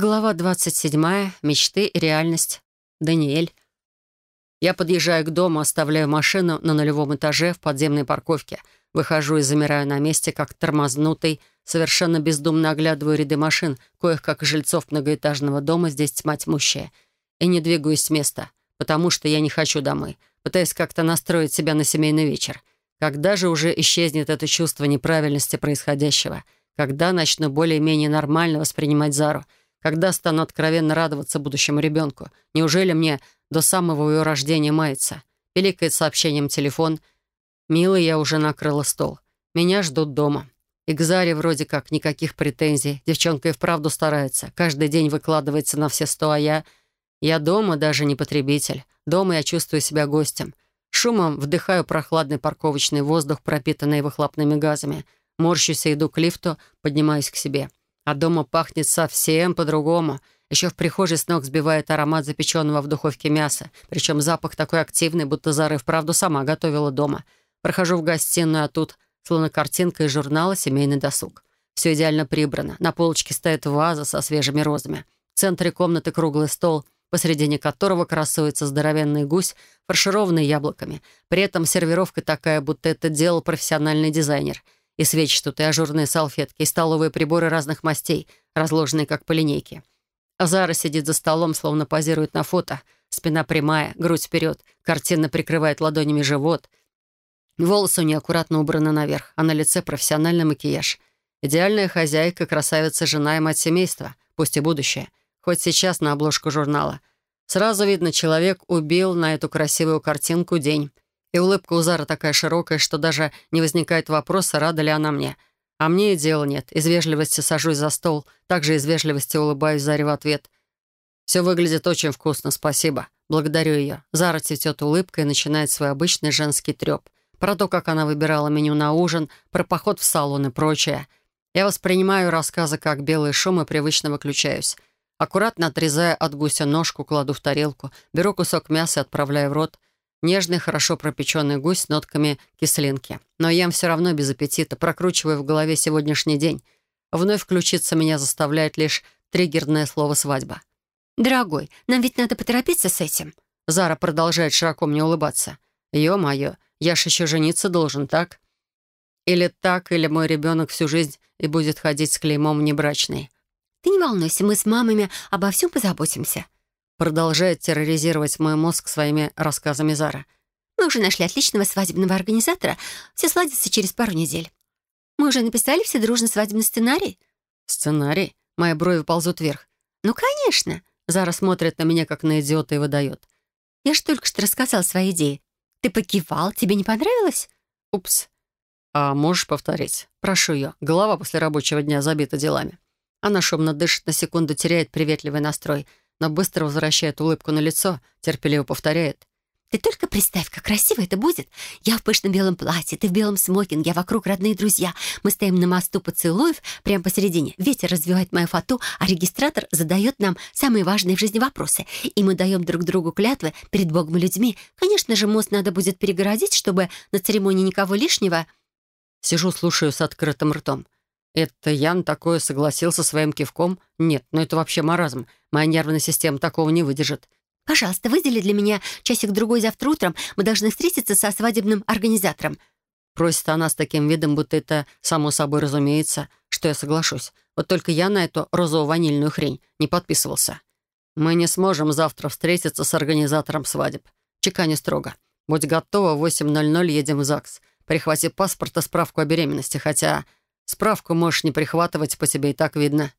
Глава 27. Мечты и реальность. Даниэль. Я подъезжаю к дому, оставляю машину на нулевом этаже в подземной парковке, выхожу и замираю на месте, как тормознутый, совершенно бездумно оглядываю ряды машин, коих, как и жильцов многоэтажного дома, здесь тьма тьмущая, и не двигаюсь с места, потому что я не хочу домой, пытаясь как-то настроить себя на семейный вечер. Когда же уже исчезнет это чувство неправильности происходящего? Когда начну более-менее нормально воспринимать Зару — когда стану откровенно радоваться будущему ребенку? Неужели мне до самого ее рождения мается? Пиликает сообщением телефон. «Милый, я уже накрыла стол. Меня ждут дома». И к Заре вроде как никаких претензий. Девчонка и вправду старается. Каждый день выкладывается на все сто, а я... Я дома даже не потребитель. Дома я чувствую себя гостем. Шумом вдыхаю прохладный парковочный воздух, пропитанный выхлопными газами. Морщусь и иду к лифту, поднимаюсь к себе. А дома пахнет совсем по-другому. Еще в прихожей с ног сбивает аромат запеченного в духовке мяса. Причем запах такой активный, будто Зара и вправду сама готовила дома. Прохожу в гостиную, а тут словно картинка из журнала «Семейный досуг». Все идеально прибрано. На полочке стоит ваза со свежими розами. В центре комнаты круглый стол, посредине которого красуется здоровенный гусь, фаршированный яблоками. При этом сервировка такая, будто это делал профессиональный дизайнер — и свечи тут, и ажурные салфетки, и столовые приборы разных мастей, разложенные как по линейке. Зара сидит за столом, словно позирует на фото. Спина прямая, грудь вперед, картина прикрывает ладонями живот. Волосы у нее аккуратно убраны наверх, а на лице профессиональный макияж. Идеальная хозяйка, красавица, жена и мать семейства, пусть и будущее. Хоть сейчас на обложку журнала. Сразу видно, человек убил на эту красивую картинку день. И улыбка у Зары такая широкая, что даже не возникает вопроса, рада ли она мне. А мне и дела нет. Из вежливости сажусь за стол, также из вежливости улыбаюсь Заре в ответ. «Все выглядит очень вкусно, спасибо. Благодарю ее». Зара цветет улыбкой и начинает свой обычный женский треп. Про то, как она выбирала меню на ужин, про поход в салон и прочее. Я воспринимаю рассказы как белый шум и привычно выключаюсь. Аккуратно отрезая от гуся ножку, кладу в тарелку, беру кусок мяса и отправляю в рот — Нежный, хорошо пропеченный гусь с нотками кислинки. Но ем все равно без аппетита, прокручиваю в голове сегодняшний день. Вновь включиться меня заставляет лишь триггерное слово «свадьба». «Дорогой, нам ведь надо поторопиться с этим». Зара продолжает широко мне улыбаться. «Ё-моё, я ж еще жениться должен, так? Или так, или мой ребенок всю жизнь и будет ходить с клеймом небрачный». «Ты не волнуйся, мы с мамами обо всем позаботимся». Продолжает терроризировать мой мозг своими рассказами Зара. «Мы уже нашли отличного свадебного организатора. Все сладится через пару недель. Мы уже написали все дружно свадебный сценарий?» «Сценарий?» Мои брови ползут вверх. «Ну, конечно!» Зара смотрит на меня, как на идиота, и выдает. «Я же только что рассказал свои идеи. Ты покивал, тебе не понравилось?» «Упс. А можешь повторить? Прошу ее. Голова после рабочего дня забита делами». Она шумно дышит, на секунду теряет приветливый настрой — но быстро возвращает улыбку на лицо, терпеливо повторяет. «Ты только представь, как красиво это будет. Я в пышном белом платье, ты в белом смокинге, а вокруг родные друзья. Мы стоим на мосту поцелуев, прямо посередине. Ветер развивает мою фату, а регистратор задает нам самые важные в жизни вопросы. И мы даем друг другу клятвы перед Богом и людьми. Конечно же, мост надо будет перегородить, чтобы на церемонии никого лишнего...» Сижу, слушаю с открытым ртом. Это Ян такое согласился своим кивком? Нет, ну это вообще маразм. Моя нервная система такого не выдержит. «Пожалуйста, выдели для меня часик-другой завтра утром. Мы должны встретиться со свадебным организатором». Просит она с таким видом, будто это само собой разумеется, что я соглашусь. Вот только я на эту розово-ванильную хрень не подписывался. Мы не сможем завтра встретиться с организатором свадеб. Чекани строго. Будь готова, в 8.00 едем в ЗАГС. Прихвати паспорт и справку о беременности, хотя Справку можешь не прихватывать, по тебе и так видно».